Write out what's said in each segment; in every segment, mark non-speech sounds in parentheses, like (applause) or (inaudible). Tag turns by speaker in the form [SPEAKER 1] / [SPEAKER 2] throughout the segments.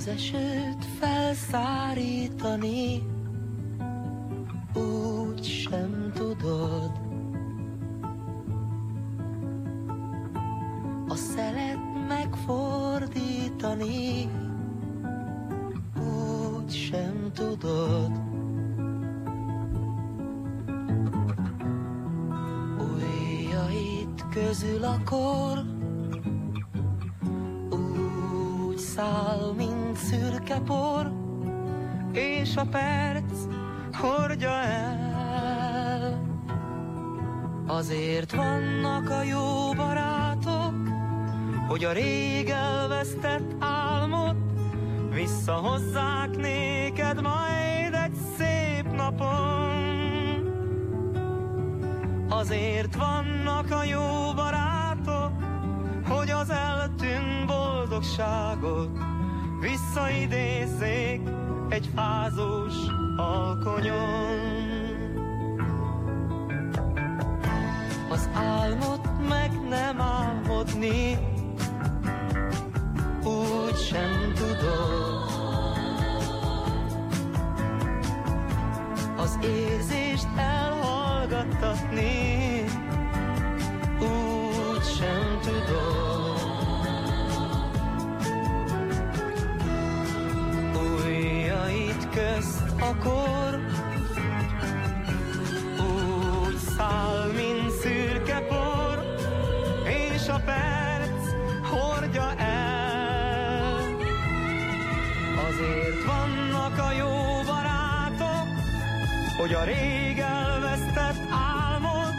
[SPEAKER 1] az esőt felszárítani, úgy sem tudod. A szelet megfordítani, úgy sem tudod. Ujjait közül akkor úgy száll, mint szürke por, és a perc hordja el. Azért vannak a jó barátok, hogy a rég elvesztett álmot visszahozzák néked majd egy szép napon. Azért vannak a jó barátok, hogy az eltűnt boldogságot visszaidézzék egy fázós alkonyon. Az álmot meg nem álmodni, úgy sem tudod. Az érzést elhallgattatni, akkor úgy száll, mint szürke por, és a perc hordja el. Azért vannak a jó barátok, hogy a rég elvesztett álmot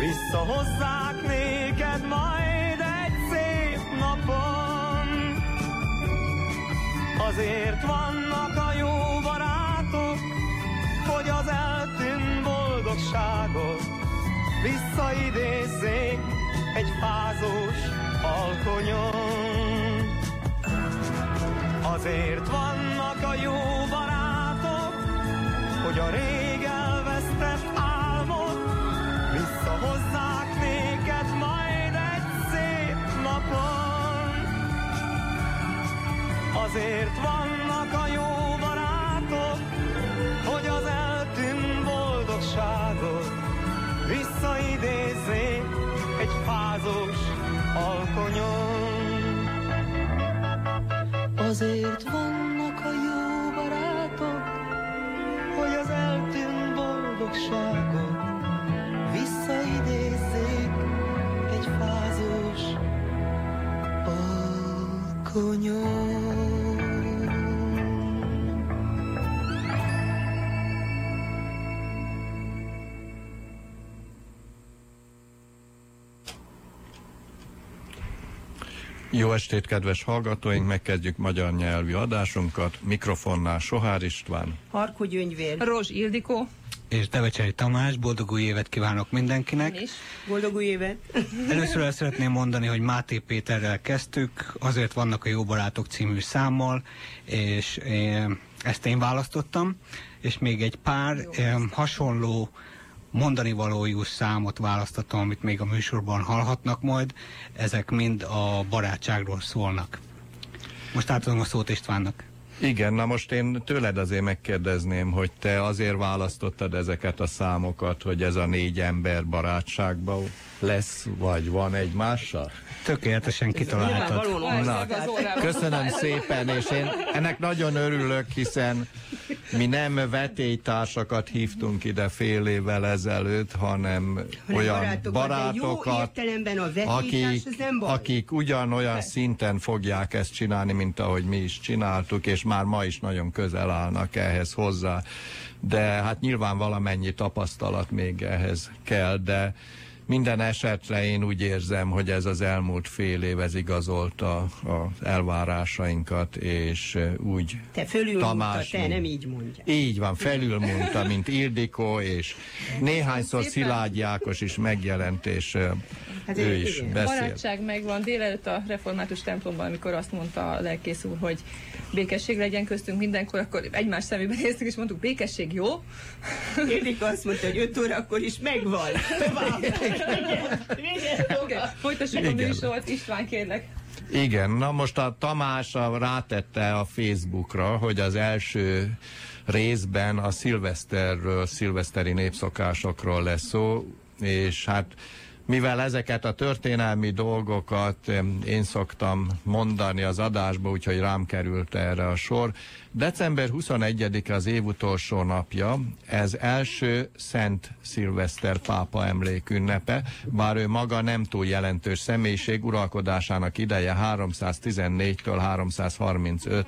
[SPEAKER 1] visszahozzák néked majd egy szép napon. Azért vannak a boldogságot visszaidézzék egy fázós alkonyon. Azért vannak a jó barátok, hogy a rég elvesztett álmot visszahozzák néked majd egy szép napon. Azért vannak a jó visszaidézzék egy fázós alkonyon. Azért vannak a jó barátok, hogy az eltűnt boldogságot visszaidézzék egy fázós alkonyon.
[SPEAKER 2] Jó estét, kedves hallgatóink! Megkezdjük magyar nyelvű adásunkat. Mikrofonnál Sohár István.
[SPEAKER 3] Harkó Gyöngyvér.
[SPEAKER 4] Rozs Ildikó.
[SPEAKER 5] és Devecsei Tamás, boldog új évet kívánok mindenkinek.
[SPEAKER 4] Én is.
[SPEAKER 3] Boldog új évet. (laughs)
[SPEAKER 5] Először el szeretném mondani, hogy Máté Péterrel kezdtük, azért vannak a Jó Barátok című számmal, és eh, ezt én választottam, és még egy pár eh, hasonló mondani valójú számot választottam, amit még a műsorban hallhatnak majd. Ezek mind a barátságról szólnak. Most átadom a szót Istvánnak.
[SPEAKER 2] Igen, na most én tőled azért megkérdezném, hogy te azért választottad ezeket a számokat, hogy ez a négy ember barátságban lesz, vagy van egymással?
[SPEAKER 5] Tökéletesen kitaláltad.
[SPEAKER 3] Nyilvánvalóan
[SPEAKER 2] Na, köszönöm szépen, és én ennek nagyon örülök, hiszen mi nem vetélytársakat hívtunk ide fél évvel ezelőtt, hanem,
[SPEAKER 3] Hanem
[SPEAKER 2] olyan
[SPEAKER 3] barátokat, de jó
[SPEAKER 2] barátokat,
[SPEAKER 3] értelemben a
[SPEAKER 2] akik, akik ugyanolyan szinten fogják ezt csinálni, mint ahogy mi is csináltuk, és már ma is nagyon közel állnak ehhez hozzá. De hát nyilván valamennyi tapasztalat még ehhez kell, de minden esetre én úgy érzem, hogy ez az elmúlt fél év ez igazolta az elvárásainkat, és úgy
[SPEAKER 3] Te
[SPEAKER 2] Tamás,
[SPEAKER 3] te nem így mondja.
[SPEAKER 2] így van, felülmúlta, mint Ildikó, és néhányszor Szilágy Jákos is megjelent, és
[SPEAKER 3] Hát
[SPEAKER 2] ő
[SPEAKER 3] igen.
[SPEAKER 2] is
[SPEAKER 3] A
[SPEAKER 2] beszélt.
[SPEAKER 4] Barátság megvan délelőtt a református templomban, amikor azt mondta a lelkész úr, hogy békesség legyen köztünk mindenkor, akkor egymás szemébe néztük, és mondtuk, békesség jó?
[SPEAKER 3] Ildikó azt mondta, hogy 5 óra akkor is megvan. (laughs) Tovább.
[SPEAKER 4] Okay, folytassuk a
[SPEAKER 2] Igen.
[SPEAKER 4] műsort, István kérlek.
[SPEAKER 2] Igen, na most a Tamás a- rátette a Facebookra, hogy az első részben a szilveszterről, szilveszteri népszokásokról lesz szó, és hát mivel ezeket a történelmi dolgokat én szoktam mondani az adásba, úgyhogy rám került erre a sor. December 21-e az év utolsó napja, ez első Szent Szilveszter pápa emlékünnepe, bár ő maga nem túl jelentős személyiség, uralkodásának ideje 314-től 335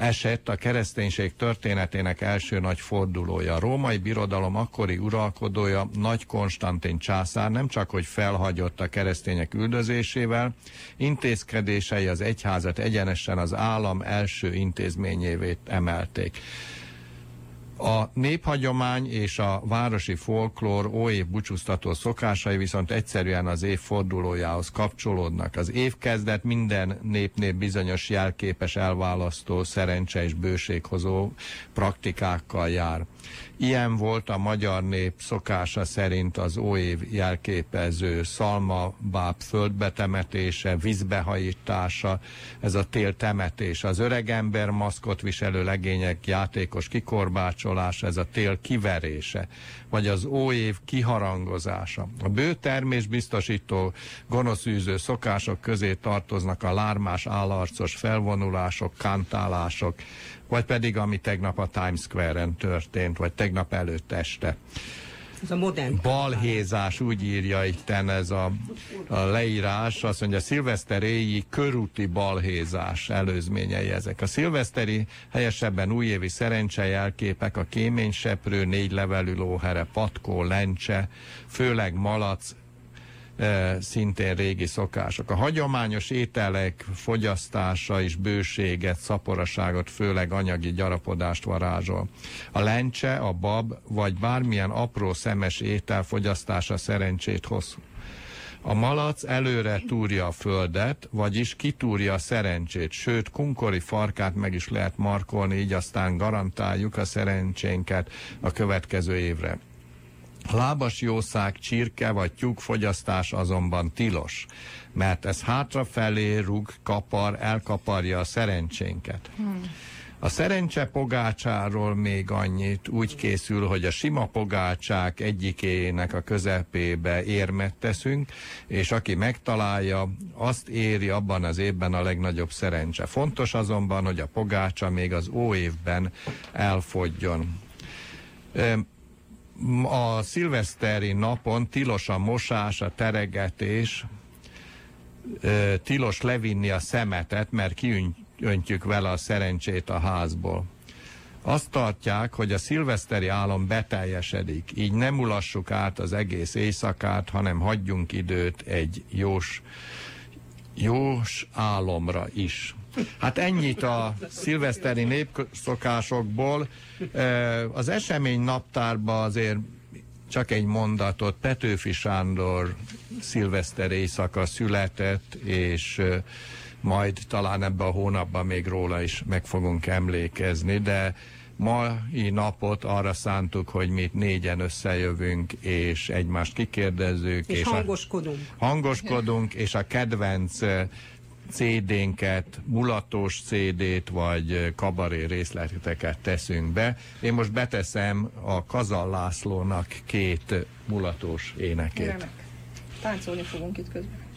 [SPEAKER 2] esett a kereszténység történetének első nagy fordulója. A római birodalom akkori uralkodója Nagy Konstantin császár nem csak, hogy felhagyott a keresztények üldözésével, intézkedései az egyházat egyenesen az állam első intézményévé emelték. A néphagyomány és a városi folklór óév búcsúztató szokásai viszont egyszerűen az év fordulójához kapcsolódnak. Az évkezdet minden népnél bizonyos jelképes elválasztó, szerencse és bőséghozó praktikákkal jár. Ilyen volt a magyar nép szokása szerint az óév jelképező szalmabáb földbetemetése, vízbehajítása, ez a tél temetés. Az öregember maszkot viselő legények játékos kikorbácsolása, ez a tél kiverése, vagy az óév kiharangozása. A bő termés biztosító gonoszűző szokások közé tartoznak a lármás állarcos felvonulások, kantálások, vagy pedig ami tegnap a Times Square-en történt, vagy tegnap előtt este.
[SPEAKER 3] Ez a modern.
[SPEAKER 2] Balhézás, úgy írja itten ez a, a leírás, azt mondja, szilveszteréi körúti balhézás előzményei ezek. A szilveszteri, helyesebben újévi szerencsejelképek, a kéményseprő, négy levelű lóhere, patkó, lencse, főleg malac, szintén régi szokások. A hagyományos ételek fogyasztása és bőséget, szaporaságot, főleg anyagi gyarapodást varázsol. A lencse, a bab, vagy bármilyen apró szemes étel fogyasztása szerencsét hoz. A malac előre túrja a földet, vagyis kitúrja a szerencsét, sőt, kunkori farkát meg is lehet markolni, így aztán garantáljuk a szerencsénket a következő évre. Lábas csirke vagy tyúk fogyasztás azonban tilos, mert ez hátrafelé rúg, kapar, elkaparja a szerencsénket. A szerencse pogácsáról még annyit úgy készül, hogy a sima pogácsák egyikének a közepébe érmet teszünk, és aki megtalálja, azt éri abban az évben a legnagyobb szerencse. Fontos azonban, hogy a pogácsa még az óévben elfogjon. A szilveszteri napon tilos a mosás, a teregetés, tilos levinni a szemetet, mert kiöntjük vele a szerencsét a házból. Azt tartják, hogy a szilveszteri álom beteljesedik, így nem ulassuk át az egész éjszakát, hanem hagyjunk időt egy jós, jós álomra is. Hát ennyit a szilveszteri népszokásokból. Az esemény naptárba azért csak egy mondatot. Petőfi Sándor szilveszter éjszaka született, és majd talán ebben a hónapban még róla is meg fogunk emlékezni, de mai napot arra szántuk, hogy mi itt négyen összejövünk, és egymást kikérdezzük.
[SPEAKER 3] És
[SPEAKER 2] a-
[SPEAKER 3] hangoskodunk.
[SPEAKER 2] hangoskodunk, és a kedvenc CD-nket, mulatós CD-t vagy kabaré részleteket teszünk be. Én most beteszem a Kazal Lászlónak két mulatós énekét.
[SPEAKER 4] Remek. Táncolni fogunk itt közben.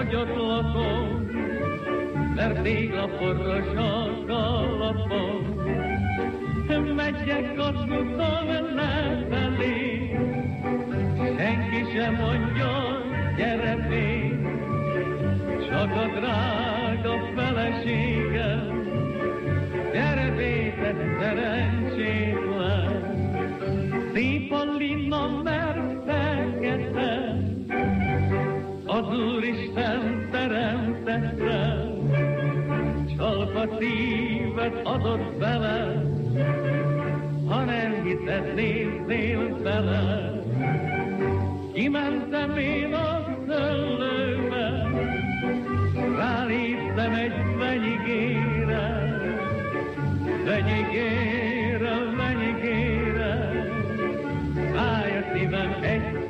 [SPEAKER 6] Tudják, hogy ott lakom, mert téglaporras alkalmazom. Megyek az utam lefelé, senki sem mondja, gyere fény, csak a drága feleségem, gyere szerencsétlen. Csalpa szívet adott bele, ha nem hiszed, nézzél bele. Kimentem én a szöllőbe, ráléptem egy fenyigére, fenyigére, fenyigére, állj a szívem egy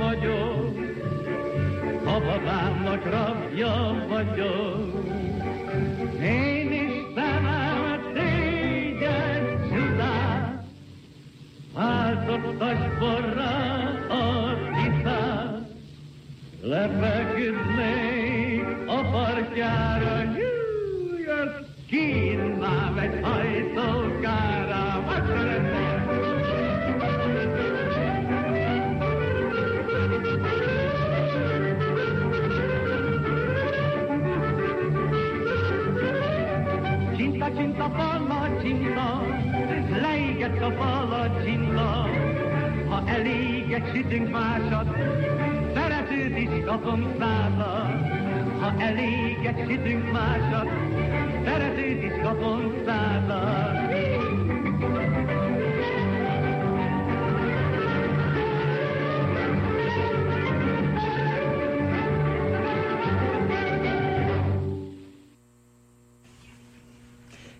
[SPEAKER 6] vagyok, a babámnak rabja vagyok. Én Istenem, szégyen csodát, váltottas borra a tisztát, lefeküdnék a partjára, nyújjön, kínlám egy hajtókára, megszeretném. Cinta, cinta, pala, cinta, leégett a palacsinta. Ha eléget sütünk másat, szeretőt is kapunk százat. Ha eléget sütünk másat, szeretőt is kapunk százat.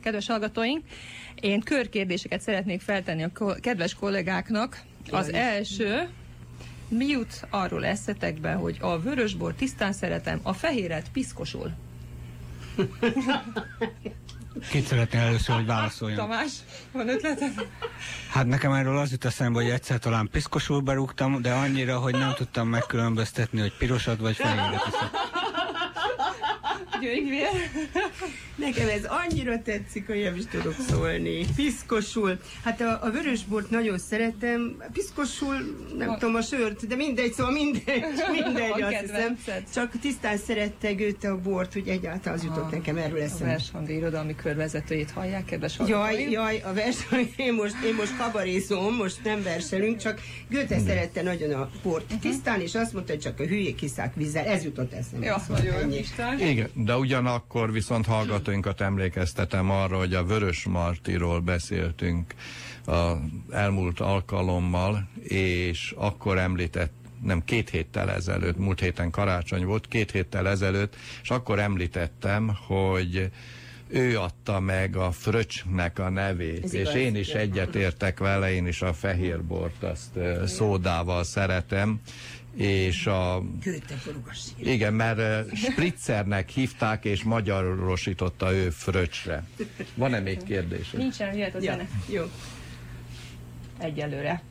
[SPEAKER 4] Kedves hallgatóink, én körkérdéseket szeretnék feltenni a ko- kedves kollégáknak. Az első, mi jut arról eszetekbe, hogy a vörösbor tisztán szeretem, a fehéret piszkosul?
[SPEAKER 5] Kit szeretnél először, hogy válaszoljon? (laughs)
[SPEAKER 4] Tamás, van ötleted?
[SPEAKER 5] Hát nekem erről az jut eszembe, hogy egyszer talán piszkosul berúgtam, de annyira, hogy nem tudtam megkülönböztetni, hogy pirosat vagy fehéret iszok.
[SPEAKER 4] Gyöngyvér.
[SPEAKER 3] Nekem ez annyira tetszik, hogy nem is tudok szólni. Piszkosul. Hát a, a vörösbort nagyon szeretem. Piszkosul, nem
[SPEAKER 4] Van-
[SPEAKER 3] tudom a sört, de mindegy, szóval mindegy, (laughs) mindegy,
[SPEAKER 4] Van
[SPEAKER 3] azt hiszem. Csak tisztán szerette Göte a bort, hogy egyáltalán az jutott nekem erről
[SPEAKER 4] A
[SPEAKER 3] eszembe.
[SPEAKER 4] Vershangi irodalmi körvezetőjét hallják, kedves
[SPEAKER 3] Jaj, jaj, a verseny, én most, én most kabarézom, most nem verselünk, csak Göte szerette nagyon a bort tisztán, és azt mondta, hogy csak a hülyék kiszák vízzel. Ez jutott eszembe.
[SPEAKER 4] Ja,
[SPEAKER 3] Szóval
[SPEAKER 4] nagyon
[SPEAKER 3] ennyi.
[SPEAKER 2] Igen, de ugyanakkor viszont hallgatóinkat emlékeztetem arra, hogy a Vörös Martiról beszéltünk az elmúlt alkalommal, és akkor említett nem két héttel ezelőtt, múlt héten karácsony volt, két héttel ezelőtt, és akkor említettem, hogy ő adta meg a fröccsnek a nevét,
[SPEAKER 3] Ez
[SPEAKER 2] és
[SPEAKER 3] igaz,
[SPEAKER 2] én is
[SPEAKER 3] igen.
[SPEAKER 2] egyetértek vele, én is a fehérbort azt ö, szódával szeretem, és a igen, mert spritzernek hívták, és magyarosította ő fröccsre. Van-e még kérdés?
[SPEAKER 4] Nincsen, jöhet a
[SPEAKER 3] Ja,
[SPEAKER 4] zene.
[SPEAKER 3] jó.
[SPEAKER 4] Egyelőre.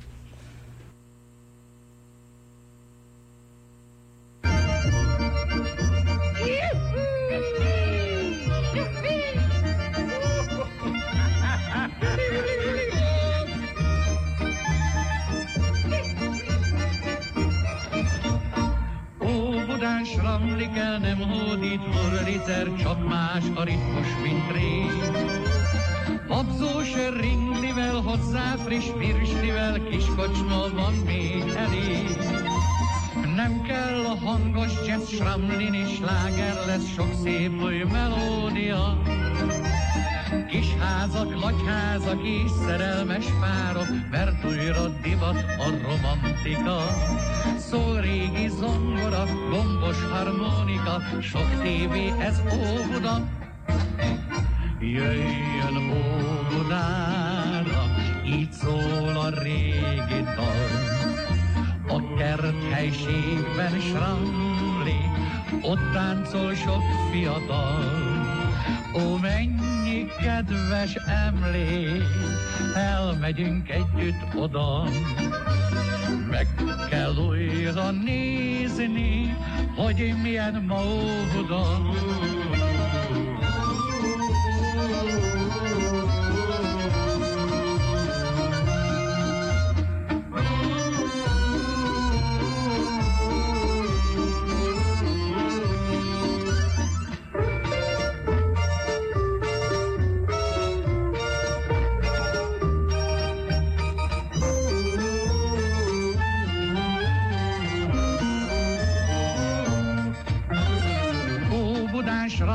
[SPEAKER 6] Lagyházak és szerelmes párok, mert újra divat a romantika. Szól régi zongora, gombos harmonika, sok tévé, ez óvoda. Jöjjön óvodára, így szól a régi dal. A kert helységben sramli, ott táncol sok fiatal. Ó, mennyi kedves emlék, elmegyünk együtt oda. Meg kell újra nézni, hogy milyen módon.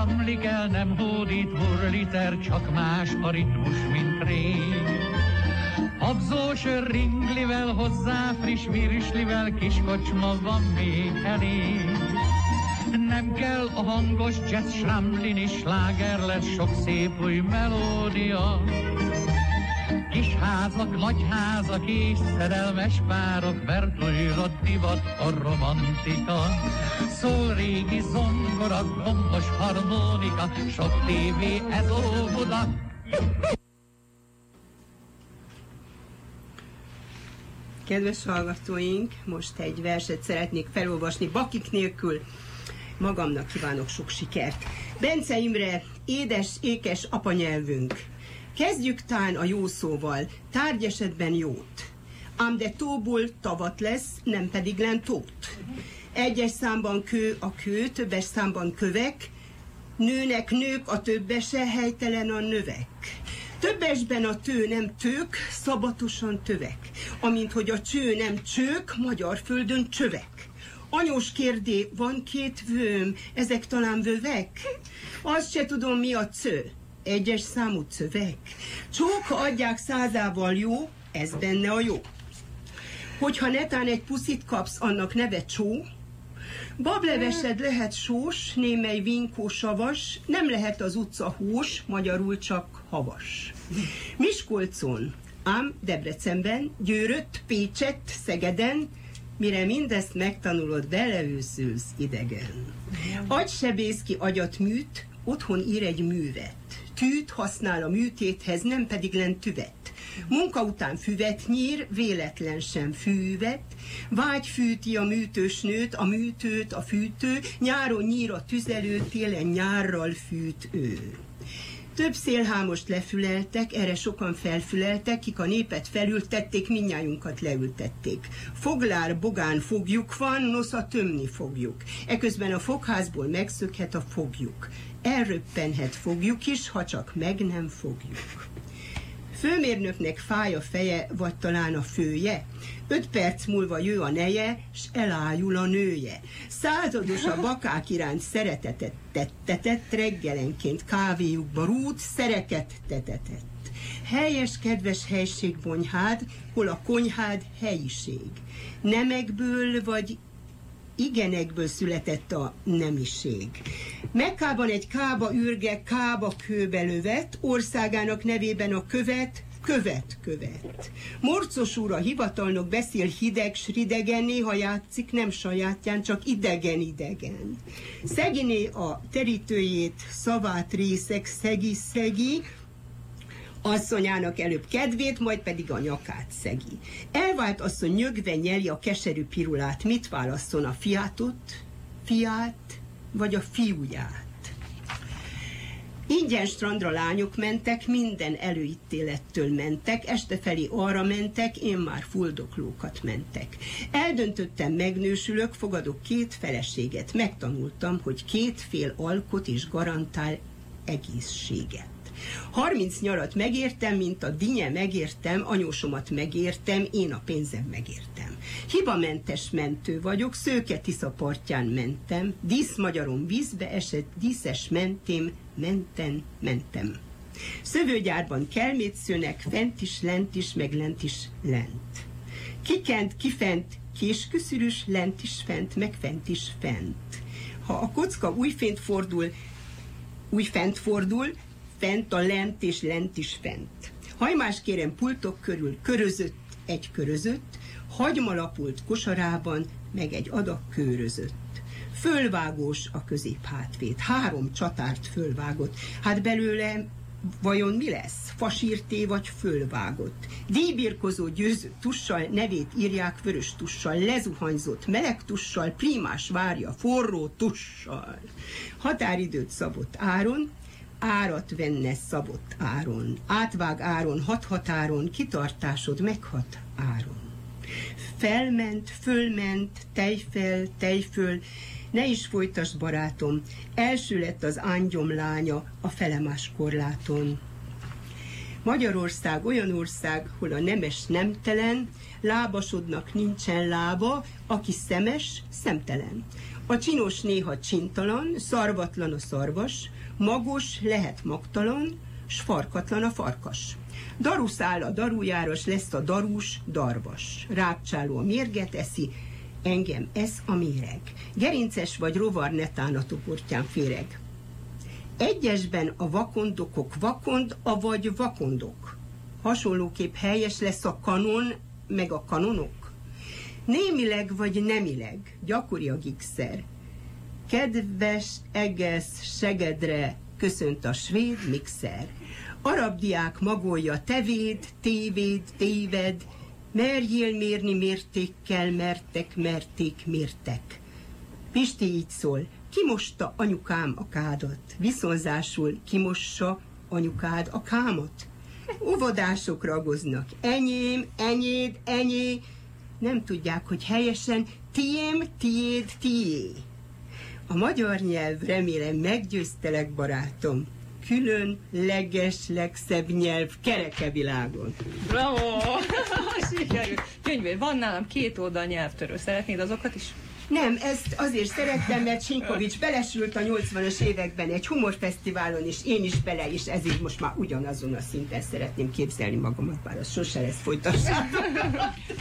[SPEAKER 6] Ramlik el, nem hódít hurliter, csak más a ritmus, mint rég. Habzós ringlivel, hozzá friss virislivel, kis kocsma van még elég. Nem kell a hangos jazz, sramlin is sláger lesz, sok szép új melódia. Kis házak, nagy házak és szerelmes párok, mert újra divat a romantika. Szól régi zongora, gombos harmonika, sok tévé ez óvoda.
[SPEAKER 3] Kedves hallgatóink, most egy verset szeretnék felolvasni bakik nélkül. Magamnak kívánok sok sikert. Bence Imre, édes, ékes apanyelvünk. Kezdjük tán a jó szóval, tárgy esetben jót. Ám de tóból tavat lesz, nem pedig lentót. Egyes számban kő a kő, többes számban kövek, nőnek nők a többese, helytelen a növek. Többesben a tő nem tők, szabatosan tövek. Amint hogy a cső nem csők, magyar földön csövek. Anyós kérdé, van két vőm, ezek talán vövek? Azt se tudom, mi a cő. Egyes számú cövek. Csók, adják százával jó, ez benne a jó. Hogyha netán egy puszit kapsz, annak neve csó, Bablevesed lehet sós, némely vinkó savas, nem lehet az utca hús, magyarul csak havas. Miskolcon, ám Debrecenben, Győrött, Pécset, Szegeden, mire mindezt megtanulod, beleőszülsz idegen. Agysebész ki agyat műt, otthon ír egy művet. Tűt használ a műtéthez, nem pedig lent tüvet. Munka után füvet nyír, véletlen sem fűvet, vágy fűti a műtős nőt, a műtőt, a fűtő, nyáron nyír a tüzelő, télen nyárral fűt ő. Több szélhámost lefüleltek, erre sokan felfüleltek, kik a népet felültették, minnyájunkat leültették. Foglár bogán fogjuk van, nosza tömni fogjuk. Eközben a fogházból megszökhet a fogjuk. Elröppenhet fogjuk is, ha csak meg nem fogjuk. Főmérnöknek fáj a feje, vagy talán a fője. Öt perc múlva jő a neje, s elájul a nője. Százados a bakák iránt szeretetet tettetett, reggelenként kávéjukba rút, szereket tetetett. Helyes, kedves helységbonyhád, hol a konyhád helyiség. Nemekből vagy igenekből született a nemiség. Mekkában egy kába ürge kába kőbe lövet, országának nevében a követ, követ, követ. Morcos úr a hivatalnok beszél hideg, sridegen, néha játszik, nem sajátján, csak idegen, idegen. Szeginé a terítőjét, szavát részek, szegi, szegi, asszonyának előbb kedvét, majd pedig a nyakát szegi. Elvált asszony nyögve nyeli a keserű pirulát. Mit válasszon a fiátot, fiát vagy a fiúját? Ingyen strandra lányok mentek, minden előítélettől mentek, este felé arra mentek, én már fuldoklókat mentek. Eldöntöttem, megnősülök, fogadok két feleséget. Megtanultam, hogy két fél alkot is garantál egészséget. 30 nyarat megértem, mint a dinye megértem, anyósomat megértem, én a pénzem megértem. Hibamentes mentő vagyok, szőke Tisza partján mentem, dísz magyarom vízbe esett, díszes mentém, menten, mentem. Szövőgyárban kelmét szőnek, fent is, lent is, meg lent is, lent. Kikent, kifent, késküszűrűs, lent is fent, meg fent is fent. Ha a kocka újfent fordul, újfent fordul, fent a lent és lent is fent. Hajmás kérem pultok körül körözött egy körözött, hagymalapult kosarában meg egy adag körözött. Fölvágós a közép hátvét, három csatárt fölvágott. Hát belőle vajon mi lesz? Fasírté vagy fölvágott? Díjbirkozó győző tussal nevét írják vörös tussal, lezuhanyzott meleg tussal, primás várja forró tussal. Határidőt szabott áron, árat venne szabott áron, átvág áron, hat határon, kitartásod meghat áron. Felment, fölment, tejfel, tejföl, ne is folytas, barátom, első lett az ángyom lánya a felemás korláton. Magyarország olyan ország, hol a nemes nemtelen, lábasodnak nincsen lába, aki szemes, szemtelen. A csinos néha csintalan, szarvatlan a szarvas, magos lehet magtalan, s farkatlan a farkas. Daruszál a darujáros, lesz a darús darvas. Rákcsáló a mérget eszi, engem esz a méreg. Gerinces vagy rovar netán a toportján féreg. Egyesben a vakondokok vakond, avagy vakondok. Hasonlóképp helyes lesz a kanon, meg a kanonok. Némileg vagy nemileg, gyakori a gigszer. Kedves egész segedre köszönt a svéd mixer. Arab diák magolja tevéd, tévéd, téved, merjél mérni mértékkel, mertek, merték, mértek. Pisti így szól, kimosta anyukám a kádat, viszonzásul kimossa anyukád a kámat. Óvodások ragoznak, enyém, enyéd, enyé, nem tudják, hogy helyesen tiém, tiéd, tié. A magyar nyelv remélem meggyőztelek, barátom. Külön, leges, legszebb nyelv kereke világon.
[SPEAKER 4] Bravo! (laughs) Sikerült. Könyvér, van nálam két oldal nyelvtörő. Szeretnéd azokat is?
[SPEAKER 3] Nem, ezt azért szerettem, mert Sinkovics belesült a 80-as években egy humorfesztiválon, és én is bele is, ezért most már ugyanazon a szinten szeretném képzelni magamat, bár az sose lesz folytassátok.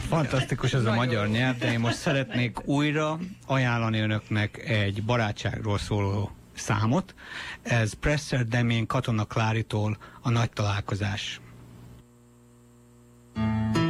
[SPEAKER 5] Fantasztikus ez a magyar nyelv, de én most szeretnék újra ajánlani önöknek egy barátságról szóló számot. Ez Presser Demén Katona Kláritól a nagy találkozás.
[SPEAKER 7] Mennyi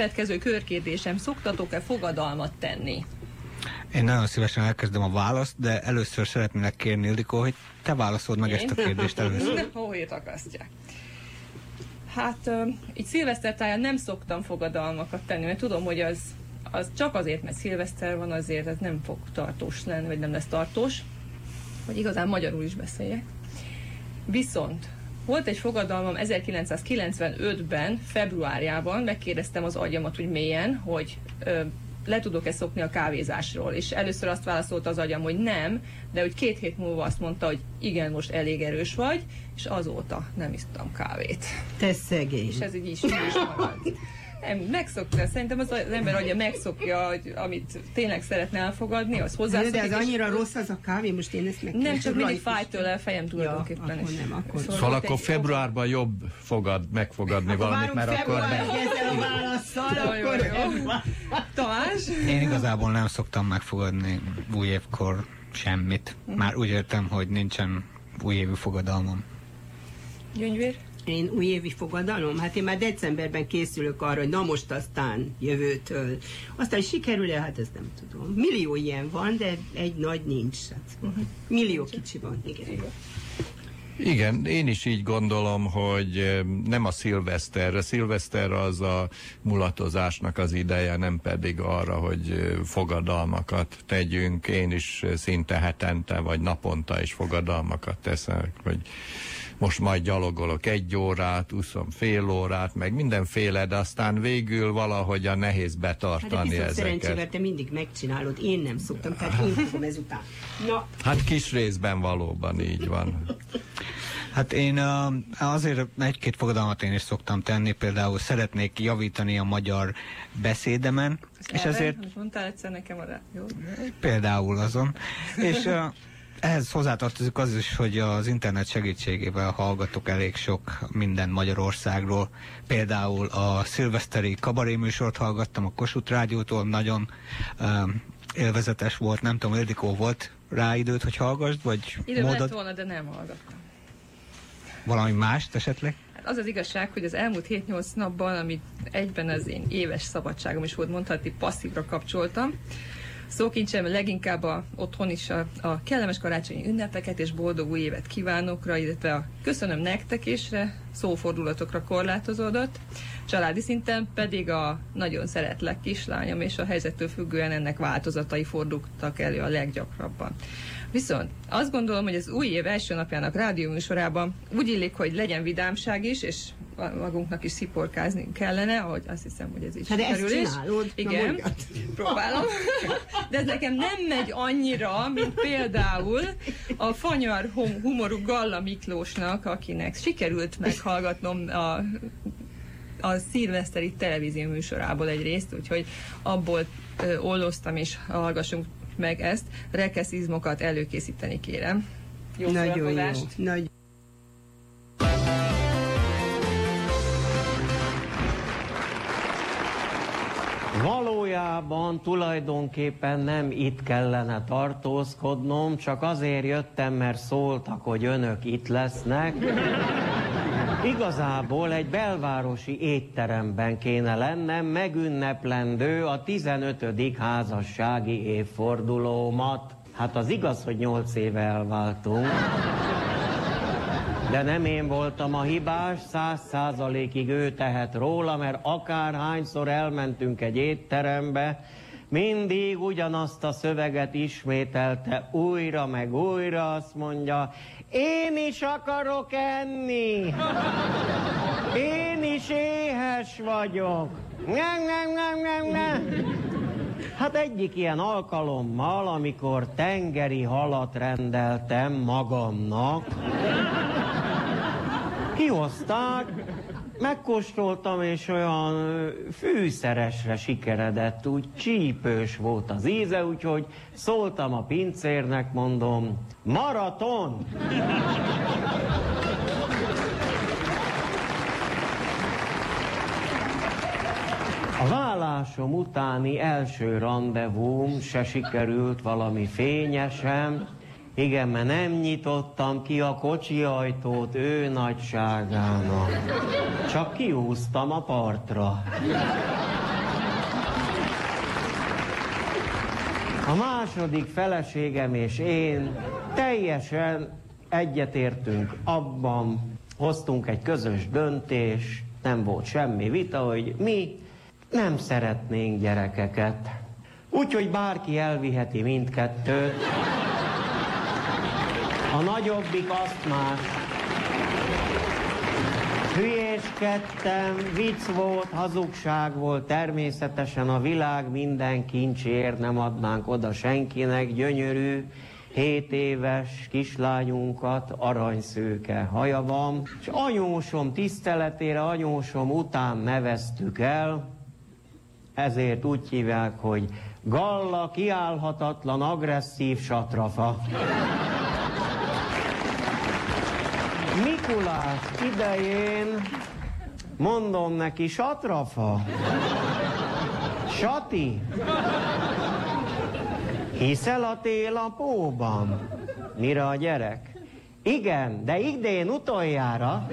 [SPEAKER 4] Következő körkérdésem, szoktatok-e fogadalmat tenni?
[SPEAKER 5] Én nagyon szívesen elkezdem a választ, de először szeretnélek kérni, Ildikó, hogy te válaszold meg ezt a kérdést először. (laughs)
[SPEAKER 4] Hóhét akasztják. Hát így szilveszter táján nem szoktam fogadalmakat tenni, mert tudom, hogy az, az csak azért, mert szilveszter van, azért ez nem fog tartós lenni, vagy nem lesz tartós, hogy igazán magyarul is beszéljek. Viszont volt egy fogadalmam 1995-ben, februárjában, megkérdeztem az agyamat, hogy milyen, hogy ö, le tudok-e szokni a kávézásról. És először azt válaszolta az agyam, hogy nem, de hogy két hét múlva azt mondta, hogy igen, most elég erős vagy, és azóta nem isztam kávét.
[SPEAKER 3] Te szegény.
[SPEAKER 4] És ez így is, így is maradt. Nem, megszokta, szerintem az, az ember agya megszokja, hogy amit tényleg szeretne elfogadni, az
[SPEAKER 3] De
[SPEAKER 4] hozzászokik.
[SPEAKER 3] az
[SPEAKER 4] és-
[SPEAKER 3] annyira rossz az a kávé, most én ezt meg
[SPEAKER 4] Nem, csak mindig fáj tőle a fejem tulajdonképpen.
[SPEAKER 3] akkor
[SPEAKER 4] is.
[SPEAKER 3] nem, akkor-
[SPEAKER 4] Szóval
[SPEAKER 2] Szóval akkor februárban jobb fogad, megfogadni valamit,
[SPEAKER 3] Várunk
[SPEAKER 2] mert akkor
[SPEAKER 3] ezzel a válaszsal,
[SPEAKER 4] Jó, jó,
[SPEAKER 3] akkor
[SPEAKER 4] jó. Tamás?
[SPEAKER 5] Én igazából nem szoktam megfogadni újévkor semmit. Már úgy értem, hogy nincsen újévi fogadalmam.
[SPEAKER 4] Gyöngyvér?
[SPEAKER 3] Én újévi fogadalom? Hát én már decemberben készülök arra, hogy na most aztán jövőtől. Aztán sikerül-e? Hát ezt nem tudom. Millió ilyen van, de egy nagy nincs. Hát, millió kicsi van, igen.
[SPEAKER 2] Igen, én is így gondolom, hogy eh, nem a szilveszter. A szilveszter az a mulatozásnak az ideje, nem pedig arra, hogy eh, fogadalmakat tegyünk. Én is eh, szinte hetente vagy naponta is fogadalmakat teszek, hogy most majd gyalogolok egy órát, úszom fél órát, meg mindenféle, de aztán végül valahogyan nehéz
[SPEAKER 3] Hát de
[SPEAKER 2] betartani
[SPEAKER 3] viszont szerencsével
[SPEAKER 2] ezeket.
[SPEAKER 3] te mindig megcsinálod, én nem szoktam, tehát én fogom ezután. Na,
[SPEAKER 2] Hát kis részben valóban így van.
[SPEAKER 5] Hát én azért egy-két fogadalmat én is szoktam tenni, például szeretnék javítani a magyar beszédemen, és
[SPEAKER 4] Elven,
[SPEAKER 5] ezért
[SPEAKER 4] mondtál egyszer nekem arra. Jó?
[SPEAKER 5] például azon. És ehhez hozzátartozik az is, hogy az internet segítségével hallgatok elég sok minden Magyarországról. Például a szilveszteri kabaré műsort hallgattam a Kossuth Rádiótól, nagyon um, élvezetes volt, nem tudom, Ildikó volt rá időt, hogy hallgassd, vagy
[SPEAKER 4] lett
[SPEAKER 5] módod
[SPEAKER 4] volna, de nem hallgattam.
[SPEAKER 5] valami mást esetleg?
[SPEAKER 4] Hát az az igazság, hogy az elmúlt 7-8 napban, amit egyben az én éves szabadságom is volt, mondhatni, passzívra kapcsoltam. Szókincsem leginkább a, otthon is a, a kellemes karácsonyi ünnepeket és boldog új évet kívánokra, illetve a köszönöm nektek isre szófordulatokra korlátozódott. Családi szinten pedig a nagyon szeretlek kislányom, és a helyzettől függően ennek változatai fordultak elő a leggyakrabban. Viszont azt gondolom, hogy az új év első napjának rádióműsorában úgy illik, hogy legyen vidámság is, és magunknak is sziporkázni kellene, ahogy azt hiszem, hogy ez is
[SPEAKER 3] Hát
[SPEAKER 4] sikerül is.
[SPEAKER 3] Na
[SPEAKER 4] Igen,
[SPEAKER 3] mondjad.
[SPEAKER 4] próbálom. De ez nekem nem megy annyira, mint például a fanyar hum- humorú Galla Miklósnak, akinek sikerült meghallgatnom a a szilveszteri televízió műsorából egy részt, úgyhogy abból ö, olloztam, és hallgassunk meg ezt. Rekeszizmokat előkészíteni kérem. Jó
[SPEAKER 3] nagyon jó. Nagy...
[SPEAKER 1] Valójában tulajdonképpen nem itt kellene tartózkodnom, csak azért jöttem, mert szóltak, hogy önök itt lesznek. Igazából egy belvárosi étteremben kéne lennem, megünneplendő a 15. házassági évfordulómat. Hát az igaz, hogy 8 éve elváltunk. De nem én voltam a hibás, száz százalékig ő tehet róla, mert akárhányszor elmentünk egy étterembe, mindig ugyanazt a szöveget ismételte újra meg újra, azt mondja, én is akarok enni, én is éhes vagyok. Nem, nem, nem, nem, nem. Hát egyik ilyen alkalommal, amikor tengeri halat rendeltem magamnak, kihozták, megkóstoltam, és olyan fűszeresre sikeredett, úgy csípős volt az íze, úgyhogy szóltam a pincérnek, mondom, maraton! A vállásom utáni első rendezvúm se sikerült valami fényesen. Igen, mert nem nyitottam ki a kocsi ajtót ő nagyságának. Csak kiúztam a partra. A második feleségem és én teljesen egyetértünk abban, hoztunk egy közös döntés, nem volt semmi vita, hogy mi nem szeretnénk gyerekeket. Úgyhogy bárki elviheti mindkettőt. A nagyobbik azt más. Hülyéskedtem, vicc volt, hazugság volt, természetesen a világ minden kincsért nem adnánk oda senkinek, gyönyörű, 7 éves kislányunkat, aranyszőke haja van, és anyósom tiszteletére, anyósom után neveztük el, ezért úgy hívják, hogy Galla kiállhatatlan, agresszív satrafa. Mikulás idején mondom neki, satrafa, Sati, hiszel a tél a póban? Mire a gyerek? Igen, de idén utoljára.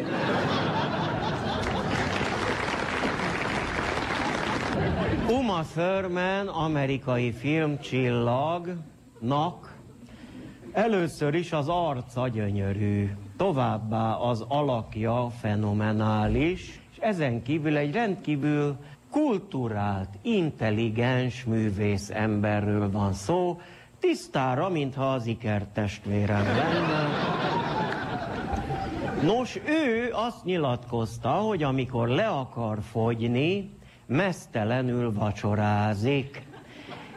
[SPEAKER 1] Uma Thurman, amerikai filmcsillagnak először is az arca gyönyörű, továbbá az alakja fenomenális, és ezen kívül egy rendkívül kulturált, intelligens művész emberről van szó, tisztára, mintha az ikertestvérem lenne. Nos, ő azt nyilatkozta, hogy amikor le akar fogyni, mesztelenül vacsorázik.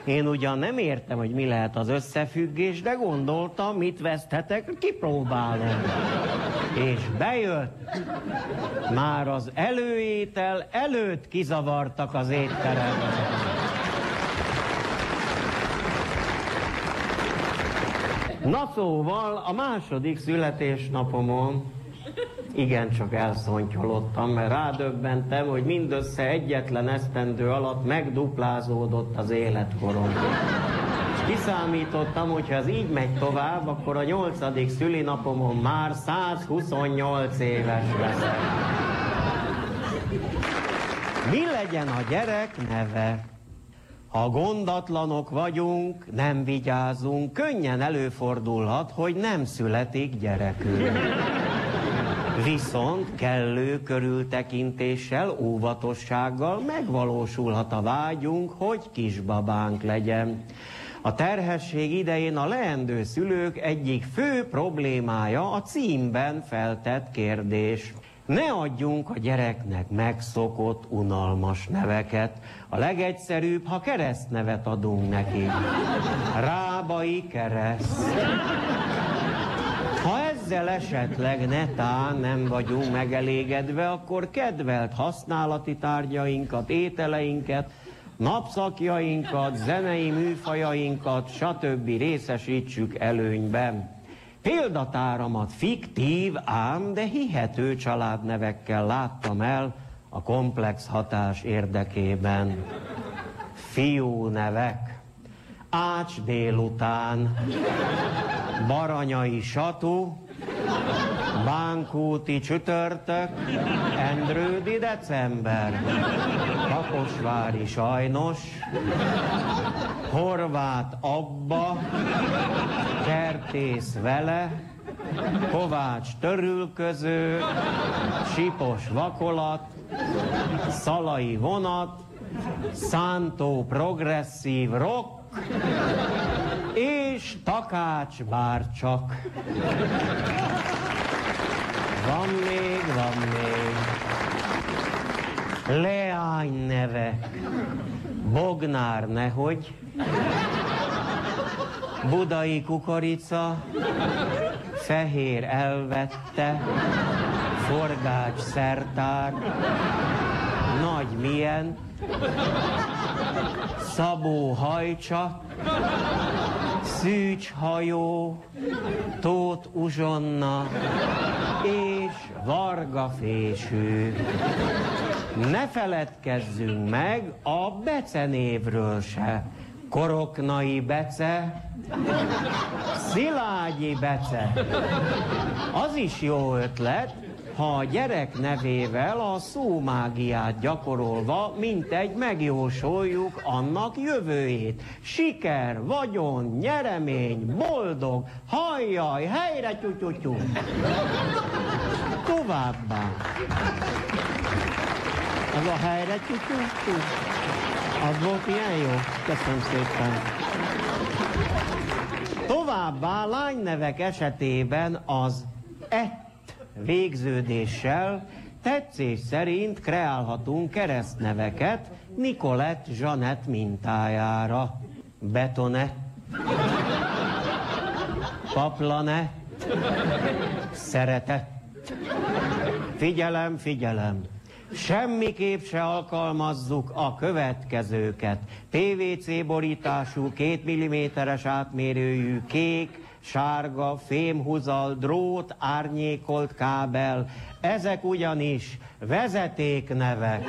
[SPEAKER 1] Én ugyan nem értem, hogy mi lehet az összefüggés, de gondoltam, mit veszthetek, kipróbálom. És bejött. Már az előétel előtt kizavartak az étteremben. Na szóval a második születésnapomon igencsak elszontyolottam, mert rádöbbentem, hogy mindössze egyetlen esztendő alatt megduplázódott az életkorom. És kiszámítottam, hogy ez így megy tovább, akkor a nyolcadik szülinapomon már 128 éves leszek. Mi legyen a gyerek neve? Ha gondatlanok vagyunk, nem vigyázunk, könnyen előfordulhat, hogy nem születik gyerekünk. Viszont kellő körültekintéssel, óvatossággal megvalósulhat a vágyunk, hogy kisbabánk legyen. A terhesség idején a leendő szülők egyik fő problémája a címben feltett kérdés. Ne adjunk a gyereknek megszokott, unalmas neveket. A legegyszerűbb, ha keresztnevet adunk neki. Rábai kereszt. Ezzel esetleg netán nem vagyunk megelégedve, akkor kedvelt használati tárgyainkat, ételeinket, napszakjainkat, zenei műfajainkat, stb. részesítsük előnyben. Példatáramat fiktív, ám de hihető családnevekkel láttam el a komplex hatás érdekében. Fiú nevek. Ács délután, Baranyai Satu, Bánkúti csütörtök, Endrődi december, Kaposvári sajnos, Horvát Abba, Kertész vele, Kovács törülköző, Sipos vakolat, Szalai vonat, Szántó progresszív rock, és Takács bárcsak. Van még, van még. Leány nevek. Bognár nehogy. Budai kukorica. Fehér elvette. Forgács szertár. Nagy milyen. Szabó hajcsa, Szűcs hajó, Tóth Uzsonna és Varga fésű. Ne feledkezzünk meg a Bece névről se. Koroknai Bece, Szilágyi Bece. Az is jó ötlet, ha a gyerek nevével a szómágiát gyakorolva, mint egy megjósoljuk annak jövőjét. Siker, vagyon, nyeremény, boldog, hajjaj, helyre tyutyutyú. Továbbá. Az a helyre tyutyutyú. Az volt ilyen jó? Köszönöm szépen. Továbbá lánynevek esetében az ett végződéssel tetszés szerint kreálhatunk keresztneveket Nicolette Jeanette mintájára. Betone, Paplane, Szeretett. Figyelem, figyelem! Semmiképp se alkalmazzuk a következőket. PVC borítású, két milliméteres átmérőjű, kék, sárga, fémhuzal, drót, árnyékolt kábel. Ezek ugyanis vezetéknevek.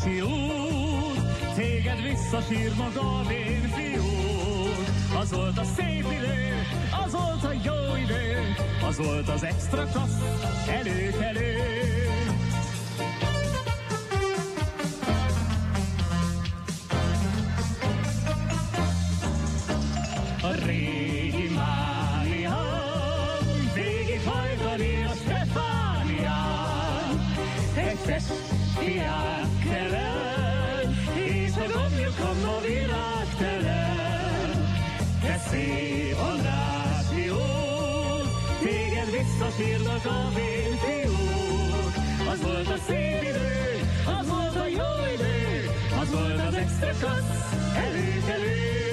[SPEAKER 8] Andrási út, téged visszasír maga a én fiút. Az volt a szép idő, az volt a jó idő, az volt az extra klassz, előkelő. Visszasírnak a vén fiúk. Az volt a szép idő, az volt a jó idő, az volt az extra klassz, előkelő.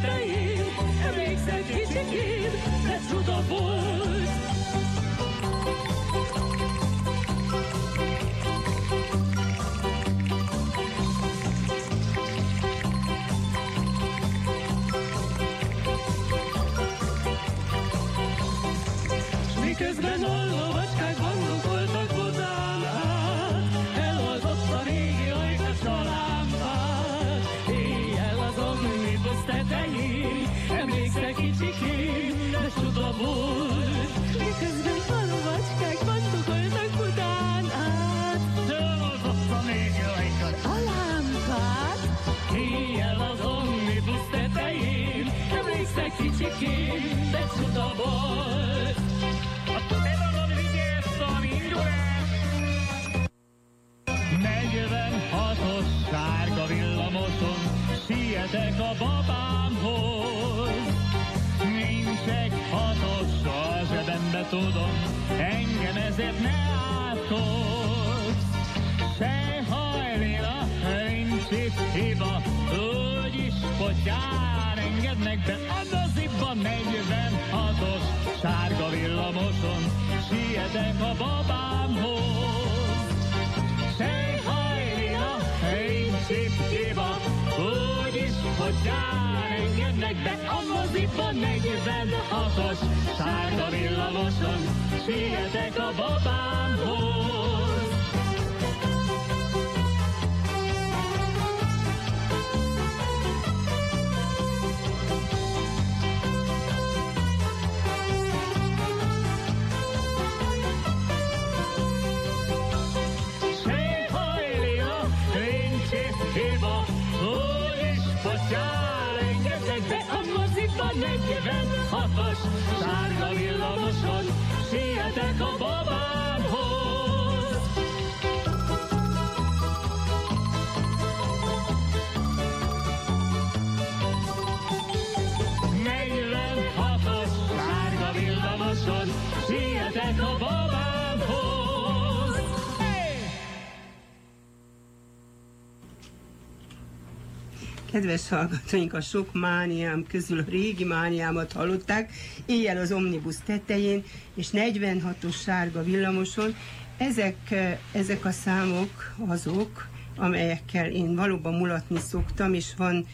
[SPEAKER 9] Tetején, emlékszel kicsikém, de csoda volt.
[SPEAKER 8] 46-os sárga villamoson sietek a babámhoz.
[SPEAKER 3] Kedves hallgatóink, a sok mániám közül a régi mániámat hallották, éjjel az Omnibus tetején, és 46-os sárga villamoson. Ezek, ezek a számok azok, amelyekkel én valóban mulatni szoktam, és van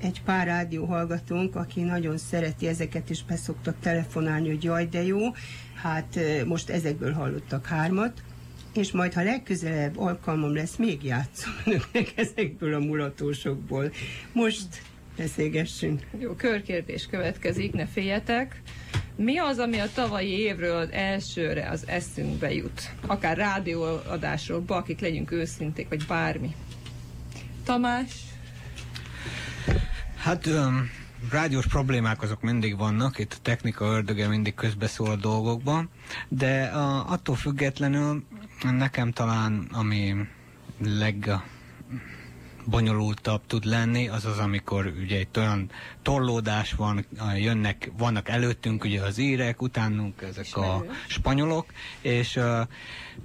[SPEAKER 3] egy pár rádióhallgatónk, aki nagyon szereti ezeket, és beszoktak telefonálni, hogy jaj, de jó. Hát eh, most ezekből hallottak hármat, és majd, ha legközelebb alkalmam lesz, még játszom önöknek ezekből a mulatósokból. Most beszélgessünk.
[SPEAKER 4] Jó, körkérdés következik, ne féljetek. Mi az, ami a tavalyi évről az elsőre az eszünkbe jut? Akár rádióadásról, bakik, legyünk őszinték, vagy bármi. Tamás?
[SPEAKER 5] Hát öm, rádiós problémák azok mindig vannak, itt a technika ördöge mindig közbeszól a dolgokban, de a, attól függetlenül nekem talán ami leg bonyolultabb tud lenni, az az, amikor ugye egy olyan torlódás van, jönnek, vannak előttünk ugye az írek, utánunk ezek a spanyolok, és uh,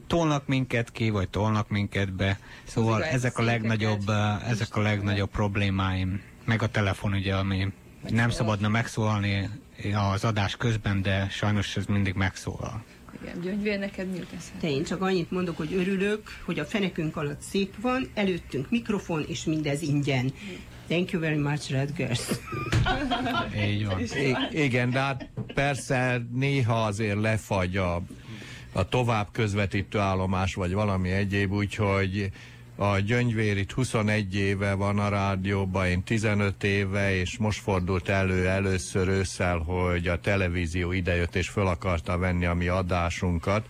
[SPEAKER 5] tolnak minket ki, vagy tolnak minket be, szóval ezek a legnagyobb, uh, ezek a legnagyobb problémáim, meg a telefon ugye, ami nem szabadna megszólalni az adás közben, de sajnos ez mindig megszólal.
[SPEAKER 4] Igen, Gyöngyvér, neked mi jut eszedbe?
[SPEAKER 3] Én csak annyit mondok, hogy örülök, hogy a fenekünk alatt szék van, előttünk mikrofon, és mindez ingyen. Thank you very much, Rutgers.
[SPEAKER 5] Így van.
[SPEAKER 2] I- igen, de hát persze néha azért lefagy a, a tovább közvetítő állomás, vagy valami egyéb, úgyhogy a Gyöngyvér itt 21 éve van a rádióban, én 15 éve, és most fordult elő először ősszel, hogy a televízió idejött és föl akarta venni a mi adásunkat,